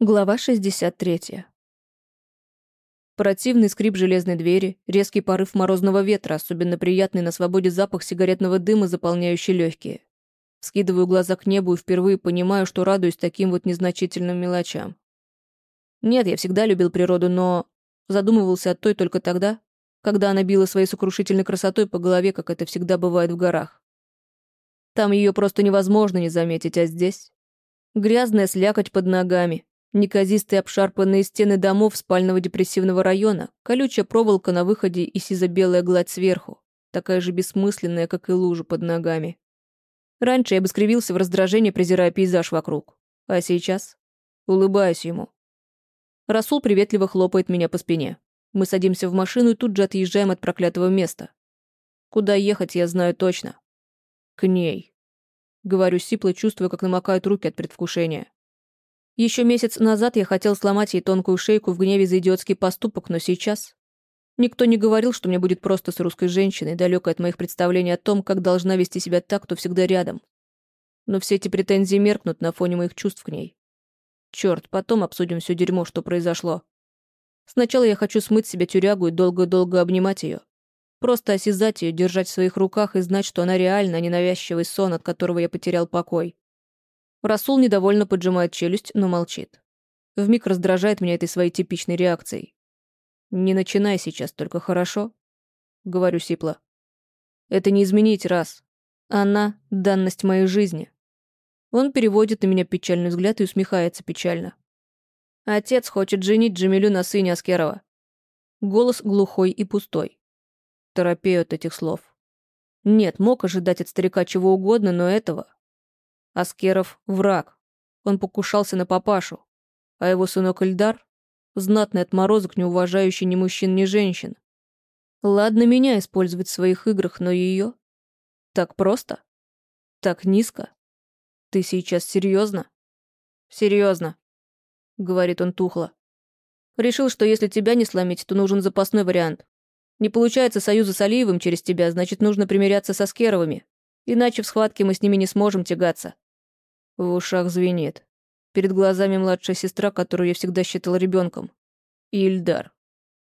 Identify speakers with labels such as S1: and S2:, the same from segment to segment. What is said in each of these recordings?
S1: Глава 63. Противный скрип железной двери, резкий порыв морозного ветра, особенно приятный на свободе запах сигаретного дыма, заполняющий легкие. Скидываю глаза к небу и впервые понимаю, что радуюсь таким вот незначительным мелочам. Нет, я всегда любил природу, но задумывался о той только тогда, когда она била своей сокрушительной красотой по голове, как это всегда бывает в горах. Там ее просто невозможно не заметить, а здесь... Грязная слякоть под ногами, Неказистые обшарпанные стены домов спального депрессивного района, колючая проволока на выходе и сизо-белая гладь сверху, такая же бессмысленная, как и лужа под ногами. Раньше я бы скривился в раздражении, презирая пейзаж вокруг. А сейчас? Улыбаюсь ему. Расул приветливо хлопает меня по спине. Мы садимся в машину и тут же отъезжаем от проклятого места. Куда ехать, я знаю точно. К ней. Говорю сипло, чувствуя, как намокают руки от предвкушения. Еще месяц назад я хотел сломать ей тонкую шейку в гневе за идиотский поступок, но сейчас... Никто не говорил, что мне будет просто с русской женщиной, далекой от моих представлений о том, как должна вести себя так, кто всегда рядом. Но все эти претензии меркнут на фоне моих чувств к ней. Черт, потом обсудим все дерьмо, что произошло. Сначала я хочу смыть себе тюрягу и долго-долго обнимать ее. Просто осязать ее, держать в своих руках и знать, что она реально, а не навязчивый сон, от которого я потерял покой. Расул недовольно поджимает челюсть, но молчит. Вмиг раздражает меня этой своей типичной реакцией. «Не начинай сейчас, только хорошо?» — говорю сипло. «Это не изменить раз. Она — данность моей жизни». Он переводит на меня печальный взгляд и усмехается печально. Отец хочет женить Джамилю на сыне Аскерова. Голос глухой и пустой. Торопею от этих слов. Нет, мог ожидать от старика чего угодно, но этого Аскеров — враг. Он покушался на папашу. А его сынок Эльдар — знатный отморозок, не уважающий ни мужчин, ни женщин. Ладно меня использовать в своих играх, но ее? Так просто? Так низко? Ты сейчас серьезно? Серьезно, говорит он тухло. Решил, что если тебя не сломить, то нужен запасной вариант. Не получается союза с Алиевым через тебя, значит, нужно примиряться со Скеровыми. Иначе в схватке мы с ними не сможем тягаться. В ушах звенит. Перед глазами младшая сестра, которую я всегда считал ребенком. И Ильдар.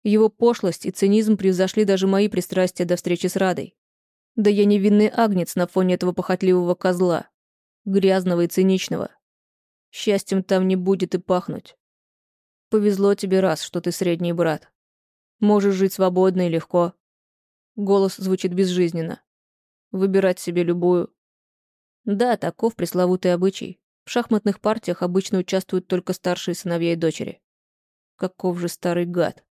S1: Его пошлость и цинизм превзошли даже мои пристрастия до встречи с Радой. Да я невинный агнец на фоне этого похотливого козла. Грязного и циничного. Счастьем там не будет и пахнуть. Повезло тебе раз, что ты средний брат. Можешь жить свободно и легко. Голос звучит безжизненно. Выбирать себе любую. Да, таков пресловутый обычай. В шахматных партиях обычно участвуют только старшие сыновья и дочери. Каков же старый гад.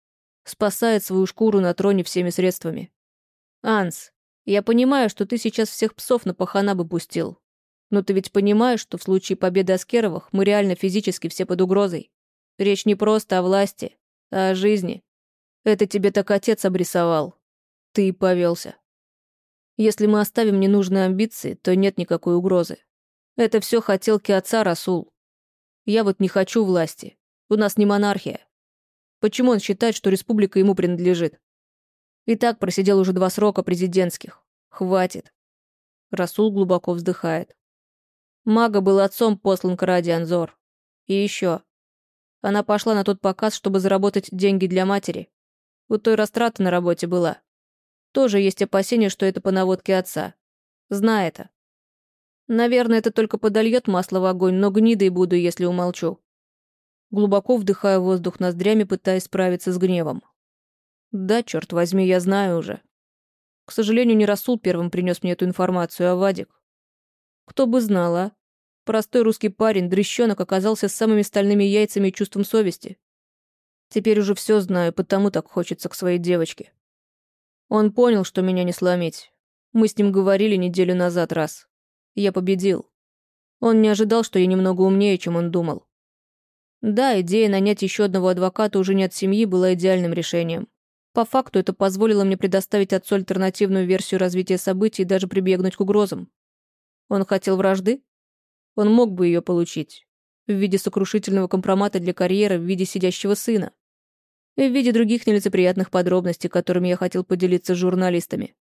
S1: Спасает свою шкуру на троне всеми средствами. Анс, я понимаю, что ты сейчас всех псов на пахана бы пустил. Но ты ведь понимаешь, что в случае победы Аскеровых мы реально физически все под угрозой. Речь не просто о власти, а о жизни. Это тебе так отец обрисовал. Ты повелся. Если мы оставим ненужные амбиции, то нет никакой угрозы. Это все хотелки отца Расул. Я вот не хочу власти. У нас не монархия. Почему он считает, что республика ему принадлежит? И так просидел уже два срока президентских. Хватит. Расул глубоко вздыхает. Мага был отцом послан к Ради Анзор. И еще. Она пошла на тот показ, чтобы заработать деньги для матери. У той растрата на работе была. Тоже есть опасение, что это по наводке отца. Знай это. Наверное, это только подольет масло в огонь, но гнидой буду, если умолчу. Глубоко вдыхаю воздух ноздрями, пытаясь справиться с гневом. Да, черт возьми, я знаю уже. К сожалению, не Расул первым принес мне эту информацию, а Вадик. Кто бы знал, а? Простой русский парень, дрыщенок, оказался с самыми стальными яйцами и чувством совести. Теперь уже все знаю, потому так хочется к своей девочке. Он понял, что меня не сломить. Мы с ним говорили неделю назад раз. Я победил. Он не ожидал, что я немного умнее, чем он думал. Да, идея нанять еще одного адвоката уже не от семьи была идеальным решением. По факту это позволило мне предоставить отцу альтернативную версию развития событий и даже прибегнуть к угрозам. Он хотел вражды? Он мог бы ее получить. В виде сокрушительного компромата для карьеры, в виде сидящего сына в виде других нелицеприятных подробностей, которыми я хотел поделиться с журналистами.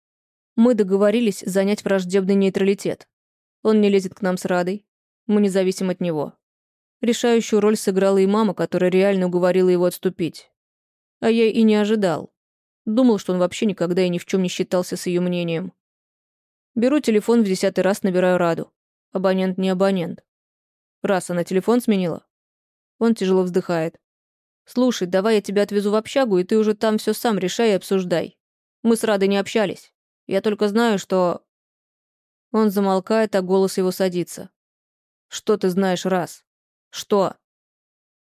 S1: Мы договорились занять враждебный нейтралитет. Он не лезет к нам с Радой, мы не зависим от него. Решающую роль сыграла и мама, которая реально уговорила его отступить. А я и не ожидал. Думал, что он вообще никогда и ни в чем не считался с ее мнением. Беру телефон в десятый раз, набираю Раду. Абонент не абонент. Раз она телефон сменила. Он тяжело вздыхает. «Слушай, давай я тебя отвезу в общагу, и ты уже там все сам решай и обсуждай. Мы с Радой не общались. Я только знаю, что...» Он замолкает, а голос его садится. «Что ты знаешь, раз?» «Что?»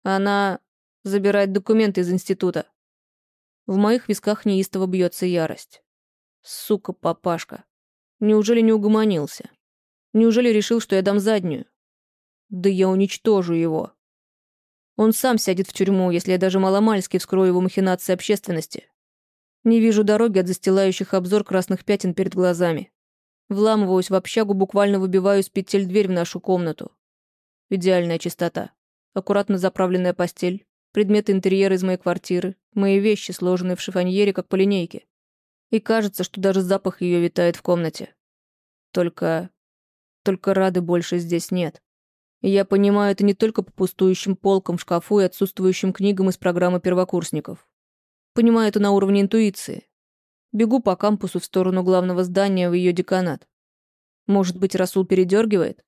S1: «Она забирает документы из института». В моих висках неистово бьется ярость. Сука, папашка. Неужели не угомонился? Неужели решил, что я дам заднюю? Да я уничтожу его. Он сам сядет в тюрьму, если я даже маломальски вскрою его махинации общественности. Не вижу дороги от застилающих обзор красных пятен перед глазами. Вламываюсь в общагу, буквально выбиваю из петель дверь в нашу комнату. Идеальная чистота. Аккуратно заправленная постель, предметы интерьера из моей квартиры, мои вещи, сложенные в шифоньере, как по линейке. И кажется, что даже запах ее витает в комнате. Только... Только Рады больше здесь нет. Я понимаю это не только по пустующим полкам в шкафу и отсутствующим книгам из программы первокурсников. Понимаю это на уровне интуиции. Бегу по кампусу в сторону главного здания в ее деканат. Может быть, Расул передергивает?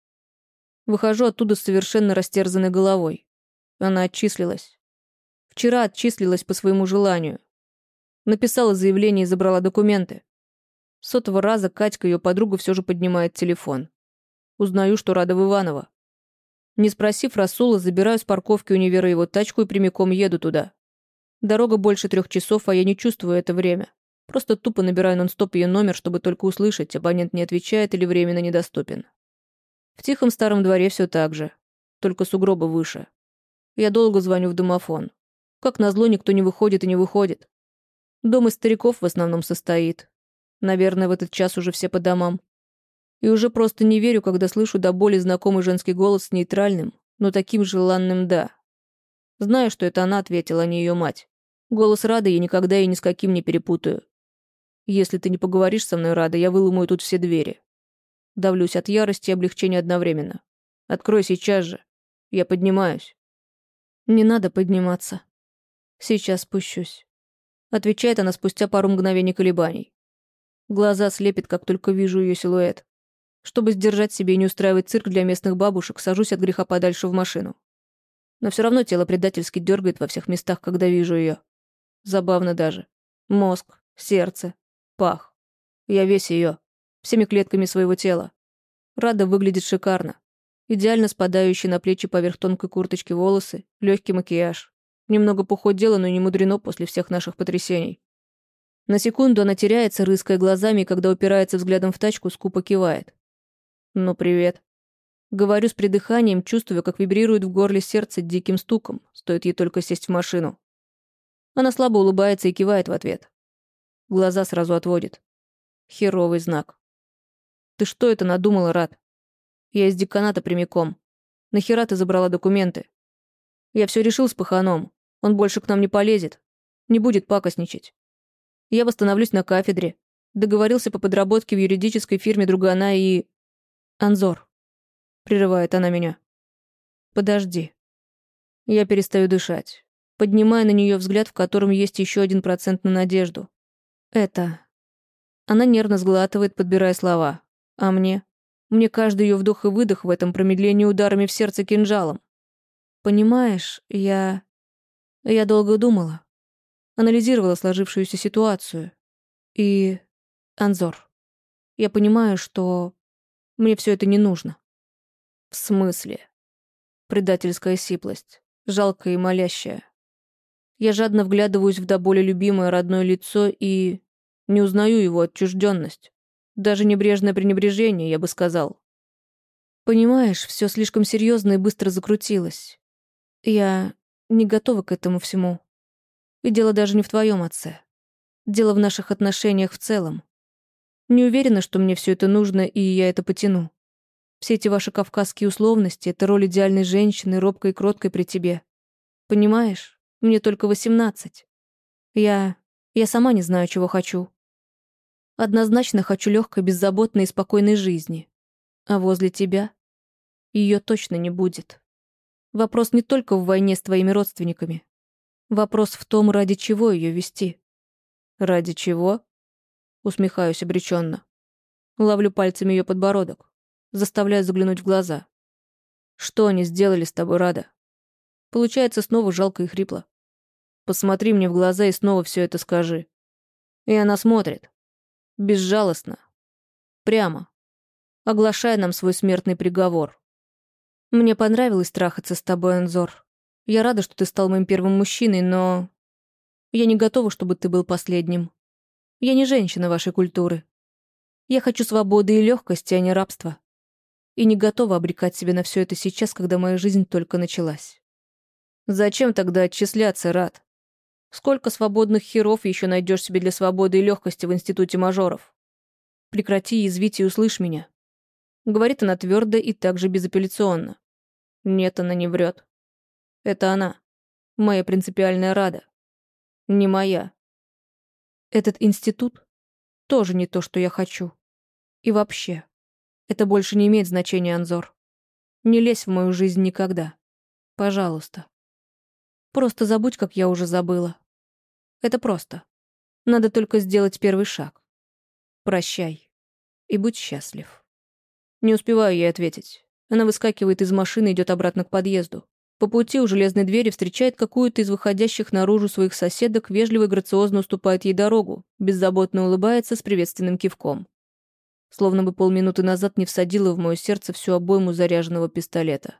S1: Выхожу оттуда с совершенно растерзанной головой. Она отчислилась. Вчера отчислилась по своему желанию. Написала заявление и забрала документы. С сотого раза Катька, ее подруга, все же поднимает телефон. Узнаю, что Рада Иванова. Не спросив Расула, забираю с парковки универа его тачку и прямиком еду туда. Дорога больше трех часов, а я не чувствую это время. Просто тупо набираю нон-стоп ее номер, чтобы только услышать, абонент не отвечает или временно недоступен. В тихом старом дворе все так же, только сугробы выше. Я долго звоню в домофон. Как назло, никто не выходит и не выходит. Дом из стариков в основном состоит. Наверное, в этот час уже все по домам. И уже просто не верю, когда слышу до боли знакомый женский голос с нейтральным, но таким желанным «да». Знаю, что это она ответила, а не ее мать. Голос Рады я никогда и ни с каким не перепутаю. Если ты не поговоришь со мной, Рада, я выломаю тут все двери. Давлюсь от ярости и облегчения одновременно. Открой сейчас же. Я поднимаюсь. Не надо подниматься. Сейчас спущусь. Отвечает она спустя пару мгновений колебаний. Глаза слепит, как только вижу ее силуэт. Чтобы сдержать себе и не устраивать цирк для местных бабушек, сажусь от греха подальше в машину. Но все равно тело предательски дергает во всех местах, когда вижу ее. Забавно даже. Мозг, сердце, пах. Я весь ее, всеми клетками своего тела. Рада выглядит шикарно. Идеально спадающие на плечи поверх тонкой курточки волосы, легкий макияж. Немного похудела, но не мудрено после всех наших потрясений. На секунду она теряется, рыская глазами, и когда упирается взглядом в тачку, скупо кивает. «Ну, привет». Говорю с придыханием, чувствуя, как вибрирует в горле сердце диким стуком, стоит ей только сесть в машину. Она слабо улыбается и кивает в ответ. Глаза сразу отводит. Херовый знак. «Ты что это надумала, Рад?» «Я из деканата прямиком. Нахера ты забрала документы?» «Я все решил с паханом. Он больше к нам не полезет. Не будет пакостничать. Я восстановлюсь на кафедре. Договорился по подработке в юридической фирме другана и... Анзор. Прерывает она меня. Подожди. Я перестаю дышать, поднимая на нее взгляд, в котором есть еще один процент на надежду. Это... Она нервно сглатывает, подбирая слова. А мне? Мне каждый ее вдох и выдох в этом промедлении ударами в сердце кинжалом. Понимаешь, я... Я долго думала. Анализировала сложившуюся ситуацию. И... Анзор. Я понимаю, что... Мне все это не нужно. В смысле? Предательская сиплость. Жалкая и молящая. Я жадно вглядываюсь в до боли любимое родное лицо и... Не узнаю его отчужденность. Даже небрежное пренебрежение, я бы сказал. Понимаешь, все слишком серьезно и быстро закрутилось. Я не готова к этому всему. И дело даже не в твоем отце. Дело в наших отношениях в целом. Не уверена, что мне все это нужно, и я это потяну. Все эти ваши кавказские условности — это роль идеальной женщины, робкой и кроткой при тебе. Понимаешь, мне только восемнадцать. Я... я сама не знаю, чего хочу. Однозначно хочу легкой, беззаботной и спокойной жизни. А возле тебя ее точно не будет. Вопрос не только в войне с твоими родственниками. Вопрос в том, ради чего ее вести. Ради чего? Усмехаюсь обреченно. Ловлю пальцами ее подбородок. Заставляю заглянуть в глаза. Что они сделали с тобой, Рада? Получается снова жалко и хрипло. Посмотри мне в глаза и снова все это скажи. И она смотрит. Безжалостно. Прямо. Оглашая нам свой смертный приговор. Мне понравилось трахаться с тобой, Анзор. Я рада, что ты стал моим первым мужчиной, но... Я не готова, чтобы ты был последним. Я не женщина вашей культуры. Я хочу свободы и легкости, а не рабства. И не готова обрекать себя на все это сейчас, когда моя жизнь только началась. Зачем тогда отчисляться, Рад? Сколько свободных херов еще найдешь себе для свободы и легкости в институте мажоров? Прекрати язвить и услышь меня. Говорит она твердо и также безапелляционно. Нет, она не врет. Это она. Моя принципиальная рада. Не моя. Этот институт тоже не то, что я хочу. И вообще, это больше не имеет значения, Анзор. Не лезь в мою жизнь никогда. Пожалуйста. Просто забудь, как я уже забыла. Это просто. Надо только сделать первый шаг. Прощай. И будь счастлив. Не успеваю ей ответить. Она выскакивает из машины и идет обратно к подъезду. По пути у железной двери встречает какую-то из выходящих наружу своих соседок, вежливо и грациозно уступает ей дорогу, беззаботно улыбается с приветственным кивком. Словно бы полминуты назад не всадила в мое сердце всю обойму заряженного пистолета.